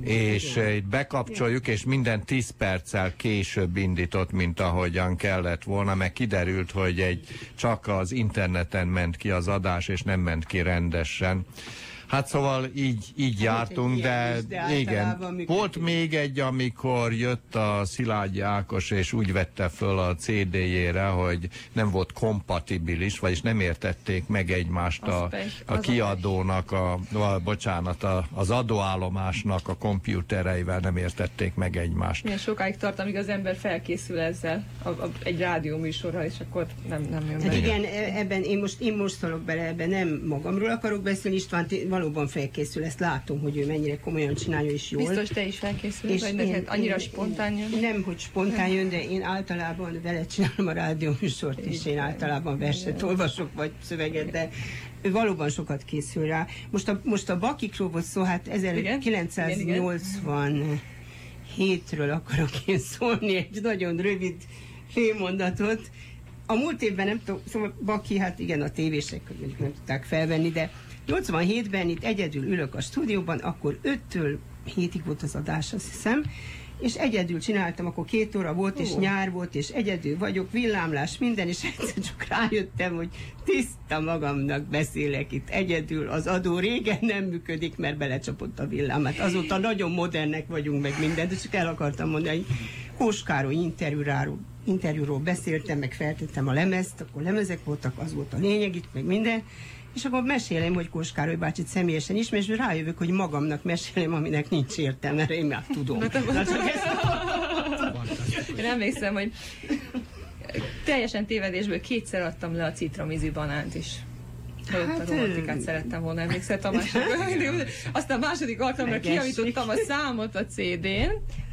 [SPEAKER 2] és eh, itt bekapcsoljuk, és minden 10 perccel később indított, mint ahogyan kellett volna, meg kiderült, hogy egy csak az interneten ment ki az adás, és nem ment ki rendesen. Hát szóval így, így jártunk,
[SPEAKER 3] ilyen
[SPEAKER 2] de,
[SPEAKER 3] is, de
[SPEAKER 2] igen. Volt még egy, amikor jött a Szilágyi Ákos, és úgy vette föl a CD-jére, hogy nem volt kompatibilis, vagyis nem értették meg egymást a,
[SPEAKER 4] Az
[SPEAKER 2] a kiadónak, a, a, bocsánat, a, az adóállomásnak a kompjútereivel nem értették meg egymást.
[SPEAKER 4] Milyen sokáig tart, amíg az ember felkészül ezzel a, a, egy rádió műsorra, és akkor nem, nem jön
[SPEAKER 3] Hát
[SPEAKER 4] be.
[SPEAKER 3] igen, ebben én most, én most szólok bele, ebben nem magamról akarok beszélni, István valóban felkészül, ezt látom, hogy ő mennyire komolyan csinálja és jól.
[SPEAKER 4] Biztos te is felkészülsz, vagy neked annyira spontán jön?
[SPEAKER 3] Nem, hogy spontán jön, de én általában vele csinálom a rádióműsort is, én általában verset olvasok, vagy szöveget, de ő valóban sokat készül rá. Most a, most a Bakikról volt szó, hát
[SPEAKER 4] Igen?
[SPEAKER 3] 1987-ről akarok én szólni, egy nagyon rövid félmondatot. A múlt évben nem tudom, szóval Baki, hát igen, a tévések mondjuk nem tudták felvenni, de 87-ben itt egyedül ülök a stúdióban, akkor 5-től 7-ig volt az adás, azt hiszem, és egyedül csináltam, akkor két óra volt, és nyár volt, és egyedül vagyok, villámlás, minden, és (laughs) egyszer csak rájöttem, hogy tiszta magamnak beszélek itt egyedül, az adó régen nem működik, mert belecsapott a villám. Hát azóta nagyon modernek vagyunk meg minden, de csak el akartam mondani, hogy Kós Károly interjúráról, interjúról beszéltem, meg feltettem a lemezt, akkor lemezek voltak, az volt a lényeg itt, meg minden, és akkor mesélem, hogy Kós Károly bácsit személyesen ismerem, és rájövök, hogy magamnak mesélem, aminek nincs értelme, mert én már tudom. Na, csak ezt
[SPEAKER 4] Én emlékszem, hogy teljesen tévedésből kétszer adtam le a citromízű banánt is. Hát,
[SPEAKER 3] Hát,
[SPEAKER 4] a romantikát szerettem volna, emlékszel Tamás? (laughs) Aztán a második alkalomra
[SPEAKER 3] Megesik.
[SPEAKER 4] kijavítottam a számot a CD-n,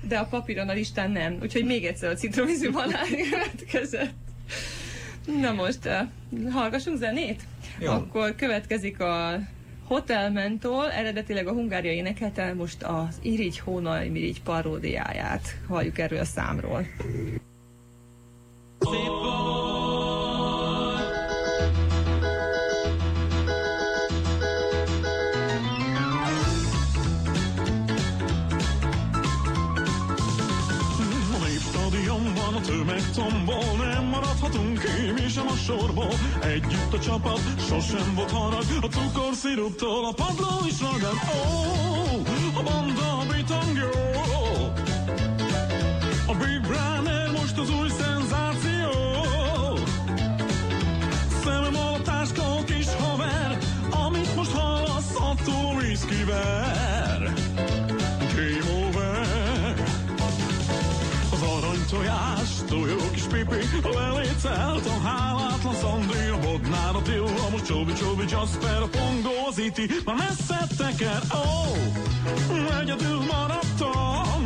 [SPEAKER 4] de a papíron a listán nem. Úgyhogy még egyszer a citromízű banán (laughs) következett. Na most, uh, hallgassunk zenét?
[SPEAKER 5] Jó.
[SPEAKER 4] Akkor következik a Hotel Mentol, eredetileg a Hungária énekelte, most az Irigy Hónaj Mirigy paródiáját halljuk erről a számról.
[SPEAKER 10] Népstadionban a tömeg tombol, maradhatunk ki, mi sem a sorból. Együtt a csapat, sosem volt harag, a cukorsziruptól a padló is ragad. Ó, a banda a bitangó, a Big Brother most az új szenzáció. Szemem a táska, a kis haver, amit most hallasz, attól whiskyver. Game over. Az arany tojás, tojó pipi, lelécelt a hálátlan Szandri, a bodnár, a Tilla, most Csobi, Csobi, Jasper, a már messze teker, ó, oh, egyedül maradtam.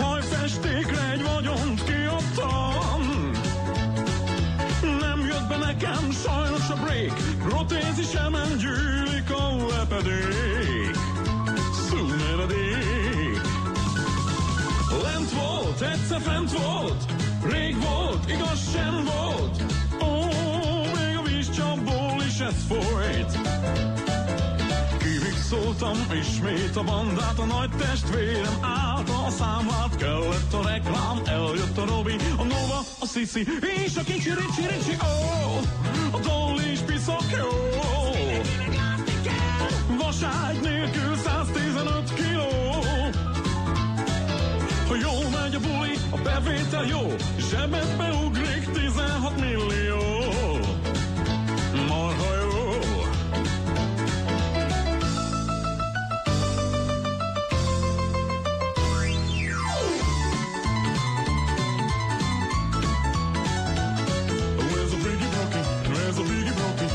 [SPEAKER 10] Hajfestékre egy vagyont kiadtam. Nem jött be nekem sajnos a break, protézisemen gyűlik a lepedék. Egyszer fent volt, rég volt, igaz sem volt. Ó, még a vízcsapból is ez folyt. Kívig szóltam ismét a bandát, a nagy testvérem állt a számlát, kellett a reklám, eljött a Robi, a Nova, a Sisi, és a kicsi Ricsi Ricsi, ó, a Dolly is piszok jó. Vaságy nélkül 115 kiló. Ha jól megy a buli, a bevétel jó, zsebedbe ugrik 16 millió. Marha jó. Where's biggie broken? Where's a biggie broken?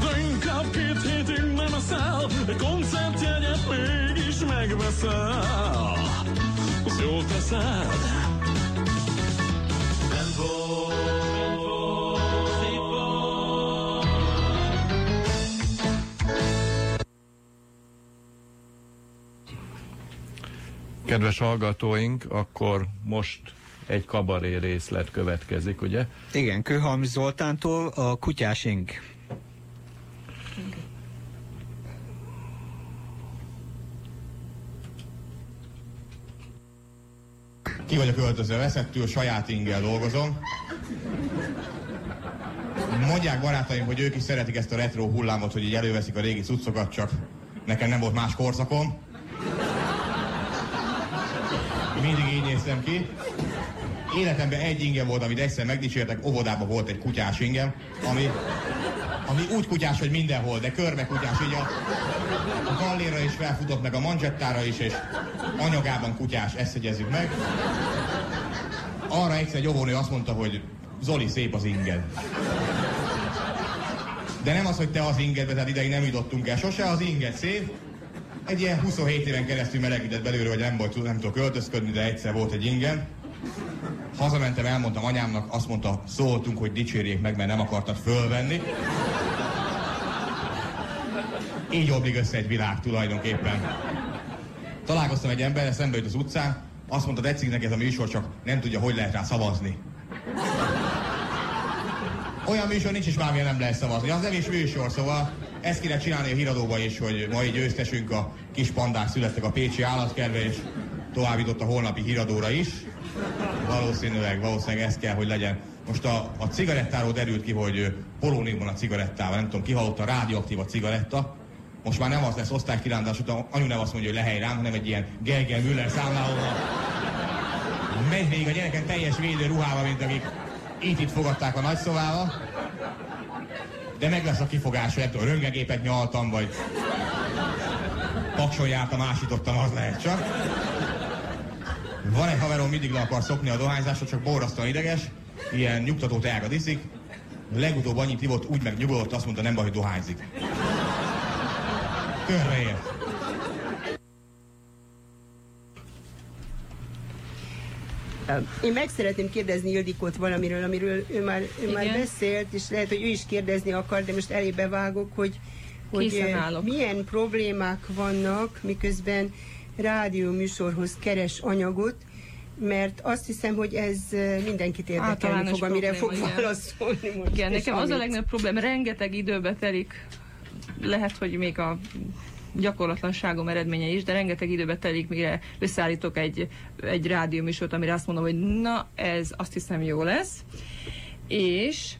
[SPEAKER 10] De inkább két hétig nem eszel, egy koncertjegyet mégis megveszel. Jól teszed. Nem.
[SPEAKER 2] Kedves hallgatóink, akkor most egy kabaré részlet következik, ugye?
[SPEAKER 5] Igen, Kőhalmi Zoltántól a Kutyás Ink.
[SPEAKER 11] Ki vagyok öltözve veszettül, saját ingel dolgozom. Mondják barátaim, hogy ők is szeretik ezt a retro hullámot, hogy így előveszik a régi cuccokat, csak nekem nem volt más korszakom. Mindig így néztem ki. Életemben egy ingem volt, amit egyszer megdicsértek, óvodában volt egy kutyás ingem, ami, ami úgy kutyás, hogy mindenhol, de körbe kutyás, így a, a galléra is felfutott, meg a manzsettára is, és anyagában kutyás, ezt jegyezzük meg. Arra egyszer egy óvónő azt mondta, hogy Zoli, szép az inged. De nem az, hogy te az ingedbe, tehát ideig nem jutottunk el. Sose az inged szép. Egy ilyen 27 éven keresztül melegített belőle, hogy nem, volt, nem tudok öltözködni, de egyszer volt egy ingem. Hazamentem, elmondtam anyámnak, azt mondta, szóltunk, hogy dicsérjék meg, mert nem akartad fölvenni. Így oblig össze egy világ tulajdonképpen. Találkoztam egy emberrel, szembe jött az utcán, azt mondta, tetszik neki ez a műsor, csak nem tudja, hogy lehet rá szavazni. Olyan műsor nincs is már, nem lehet szavazni. Az nem is műsor, szóval ezt kéne csinálni a híradóba is, hogy mai győztesünk a kis pandák születtek a Pécsi állatkertbe, és továbbított a holnapi híradóra is. Valószínűleg, valószínűleg ez kell, hogy legyen. Most a, a cigarettáról derült ki, hogy polónik van a cigarettával, nem tudom, kihallotta, rádióaktív a cigaretta. Most már nem az lesz osztálykirándás után, anyu nem azt mondja, hogy lehely rám, hanem egy ilyen Gergely Müller számlálóval. Megy még a gyereken teljes védő ruhával, mint akik itt itt fogadták a nagyszobába. De meg lesz a kifogás, hogy ettől röngegépet nyaltam, vagy pakson jártam, ásítottam, az lehet csak. Van egy haverom, mindig le akar szokni a dohányzásra, csak borrasztóan ideges, ilyen nyugtató teákat iszik. Legutóbb annyit ivott, úgy megnyugodott, azt mondta, nem baj, hogy dohányzik. Körbeért.
[SPEAKER 3] Én meg szeretném kérdezni Ildikót valamiről, amiről ő már, ő már beszélt, és lehet, hogy ő is kérdezni akar, de most elébe vágok, hogy, hogy eh, milyen problémák vannak, miközben rádióműsorhoz keres anyagot, mert azt hiszem, hogy ez eh, mindenkit érdekelni
[SPEAKER 4] Általános
[SPEAKER 3] fog, amire
[SPEAKER 4] probléma,
[SPEAKER 3] fog
[SPEAKER 4] igen.
[SPEAKER 3] válaszolni most.
[SPEAKER 4] Igen, nekem az a
[SPEAKER 3] amit.
[SPEAKER 4] legnagyobb probléma, rengeteg időbe telik, lehet, hogy még a gyakorlatlanságom eredménye is, de rengeteg időbe telik, mire összeállítok egy, egy rádióműsort, amire azt mondom, hogy na, ez azt hiszem jó lesz. És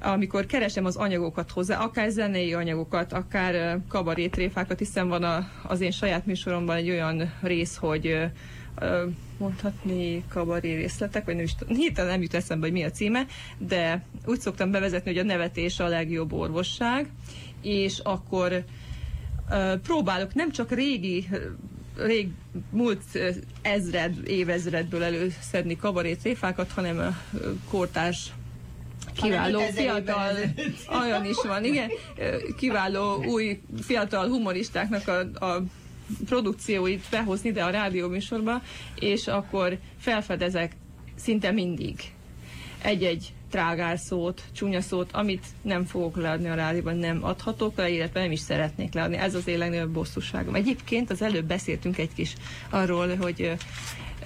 [SPEAKER 4] amikor keresem az anyagokat hozzá, akár zenei anyagokat, akár kabarétréfákat, hiszen van a, az én saját műsoromban egy olyan rész, hogy mondhatni kabaré részletek, vagy nem is tudom, hirtelen nem jut eszembe, hogy mi a címe, de úgy szoktam bevezetni, hogy a nevetés a legjobb orvosság, és akkor ö, próbálok nem csak régi rég múlt ezred, évezredből előszedni kabarét tréfákat, hanem ö, kortárs kiváló,
[SPEAKER 3] Hanem 5000 évvel
[SPEAKER 4] fiatal, olyan is van, igen, kiváló új fiatal humoristáknak a, a produkcióit behozni ide a rádióműsorba, és akkor felfedezek szinte mindig egy-egy trágár szót, csúnya szót, amit nem fogok leadni a rádióban, nem adhatok le, illetve nem is szeretnék leadni. Ez az én bosszúságom. Egyébként az előbb beszéltünk egy kis arról, hogy ö,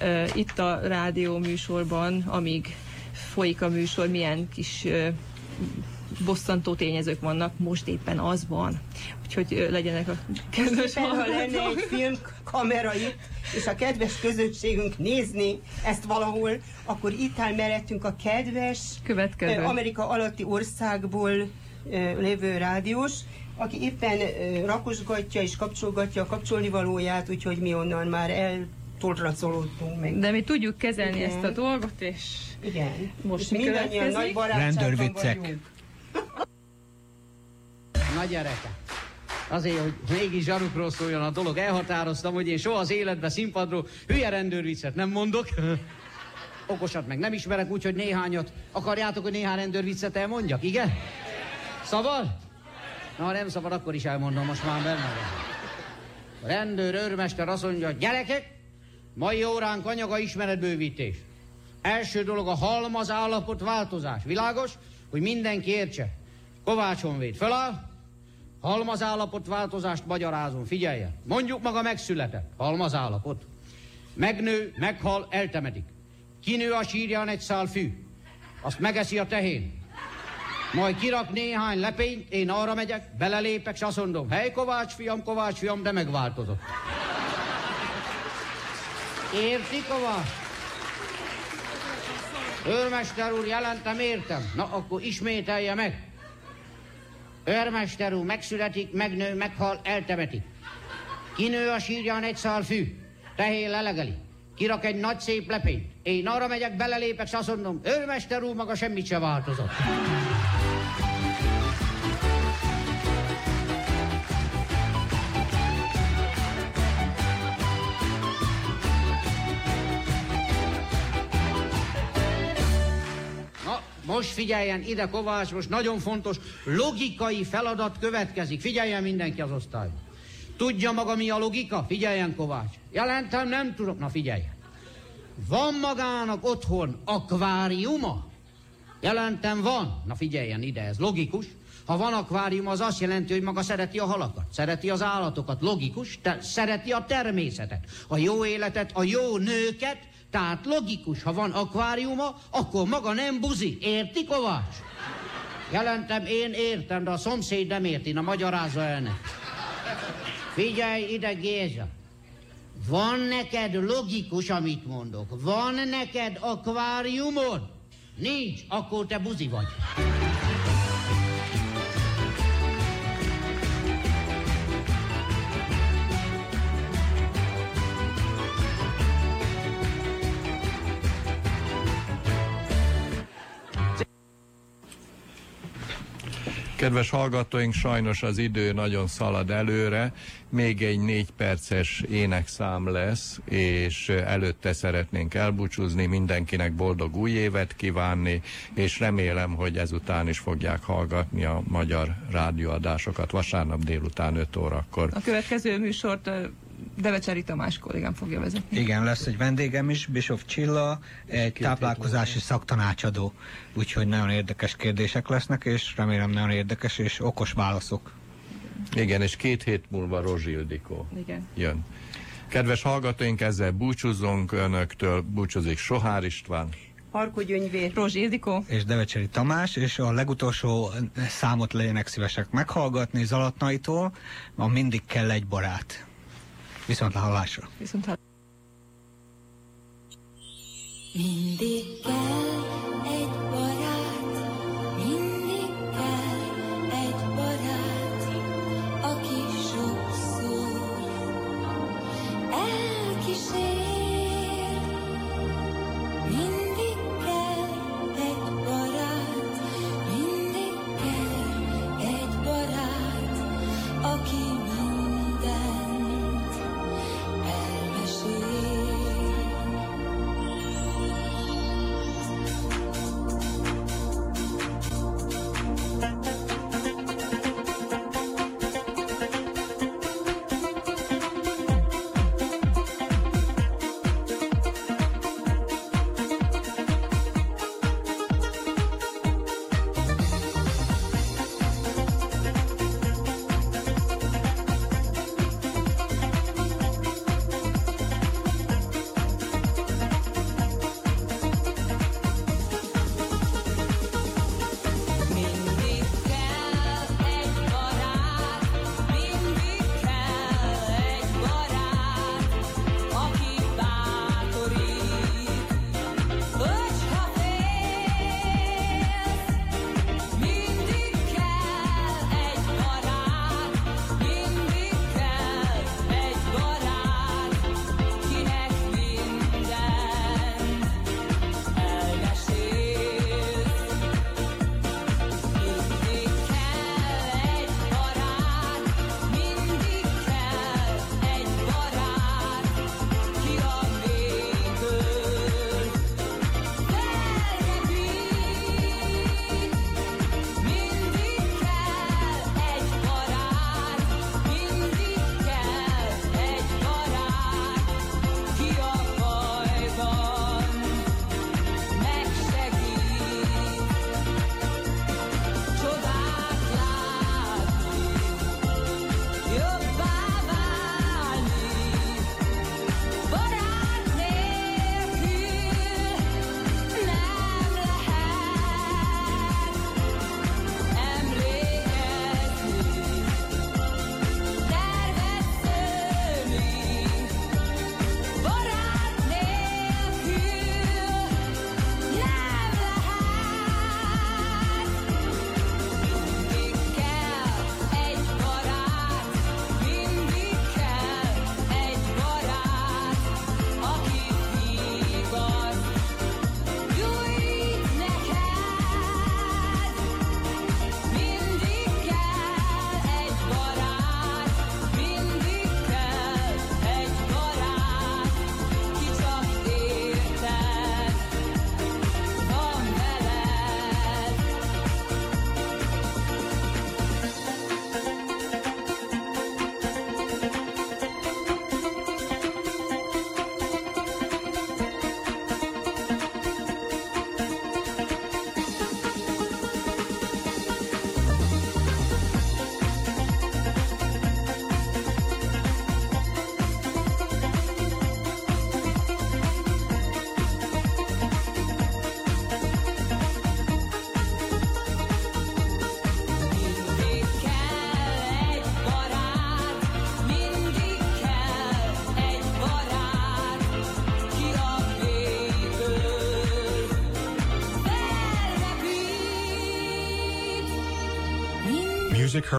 [SPEAKER 4] ö, itt a rádió műsorban, amíg folyik a műsor, milyen kis ö, bosszantó tényezők vannak, most éppen az van. Úgyhogy legyenek a kedves
[SPEAKER 3] ha lenne egy filmkamera itt, és a kedves közönségünk nézni ezt valahol, akkor itt áll mellettünk a kedves
[SPEAKER 4] Következő.
[SPEAKER 3] Amerika alatti országból lévő rádiós, aki éppen rakosgatja és kapcsolgatja a kapcsolnivalóját, úgyhogy mi onnan már eltorracolódtunk meg.
[SPEAKER 4] De mi tudjuk kezelni
[SPEAKER 3] Igen.
[SPEAKER 4] ezt a dolgot, és
[SPEAKER 3] Igen.
[SPEAKER 4] most
[SPEAKER 3] És
[SPEAKER 4] mi
[SPEAKER 3] mindannyian nagy barátságban
[SPEAKER 5] Rendőrviccek.
[SPEAKER 3] vagyunk.
[SPEAKER 12] Na gyereke! Azért, hogy mégis zsarukról szóljon a dolog, elhatároztam, hogy én soha az életbe színpadról hülye rendőrviccet nem mondok. (laughs) Okosat meg nem ismerek, úgyhogy néhányat. Akarjátok, hogy néhány rendőrviccet elmondjak, igen? Szabad? Na, ha nem szabad, akkor is elmondom, most már benne van. A rendőr, őrmester azt mondja, gyerekek, mai óránk anyaga ismeretbővítés. Első dolog a halmaz állapot változás. Világos, hogy mindenki értse. Kovács Honvéd föláll, halmaz állapot változást magyarázom, figyeljen. Mondjuk maga megszületett, halmaz állapot. Megnő, meghal, eltemedik. Kinő a sírján egy szál fű. Azt megeszi a tehén. Majd kirak néhány lepényt, én arra megyek, belelépek, és azt mondom, hely Kovács fiam, Kovács fiam, de megváltozott. Érti, Kovács? Őrmester úr, jelentem, értem. Na, akkor ismételje meg. Őrmester úr megszületik, megnő, meghal, eltemetik. Kinő a sírján egy szál fű. Tehén lelegeli. Kirak egy nagy szép lepényt. Én arra megyek, belelépek, és azt mondom, őrmester úr, maga semmit se változott. Most figyeljen ide, Kovács, most nagyon fontos logikai feladat következik. Figyeljen mindenki az osztályba. Tudja maga mi a logika? Figyeljen, Kovács. Jelentem, nem tudok. Na figyeljen. Van magának otthon akváriuma? Jelentem, van. Na figyeljen ide, ez logikus. Ha van akvárium, az azt jelenti, hogy maga szereti a halakat, szereti az állatokat, logikus, te, szereti a természetet, a jó életet, a jó nőket, tehát logikus, ha van akváriuma, akkor maga nem buzi. Érti, Kovács? Jelentem, én értem, de a szomszéd nem érti, na magyarázza el neki. Figyelj ide, Géza. Van neked logikus, amit mondok? Van neked akváriumod? Nincs, akkor te buzi vagy.
[SPEAKER 2] Kedves hallgatóink, sajnos az idő nagyon szalad előre. Még egy négy perces énekszám lesz, és előtte szeretnénk elbúcsúzni, mindenkinek boldog új évet kívánni, és remélem, hogy ezután is fogják hallgatni a magyar rádióadásokat vasárnap délután 5 órakor.
[SPEAKER 4] A következő műsort Devecseri Tamás kollégám fogja vezetni.
[SPEAKER 5] Igen, lesz egy vendégem is, Bischoff Csilla, egy táplálkozási szaktanácsadó, úgyhogy nagyon érdekes kérdések lesznek, és remélem nagyon érdekes és okos válaszok.
[SPEAKER 2] Igen, és két hét múlva Rozsi Ildikó
[SPEAKER 4] Igen.
[SPEAKER 2] jön. Kedves hallgatóink, ezzel búcsúzzunk önöktől, búcsúzik Sohár István.
[SPEAKER 3] Arko Gyöngyvér.
[SPEAKER 4] Rózsi Ildikó.
[SPEAKER 5] És Devecseri Tamás, és a legutolsó számot legyenek szívesek meghallgatni Zalatnaitól, ma mindig kell egy barát. Viszont hallásra.
[SPEAKER 4] Viszont hall-
[SPEAKER 13] Mindig kell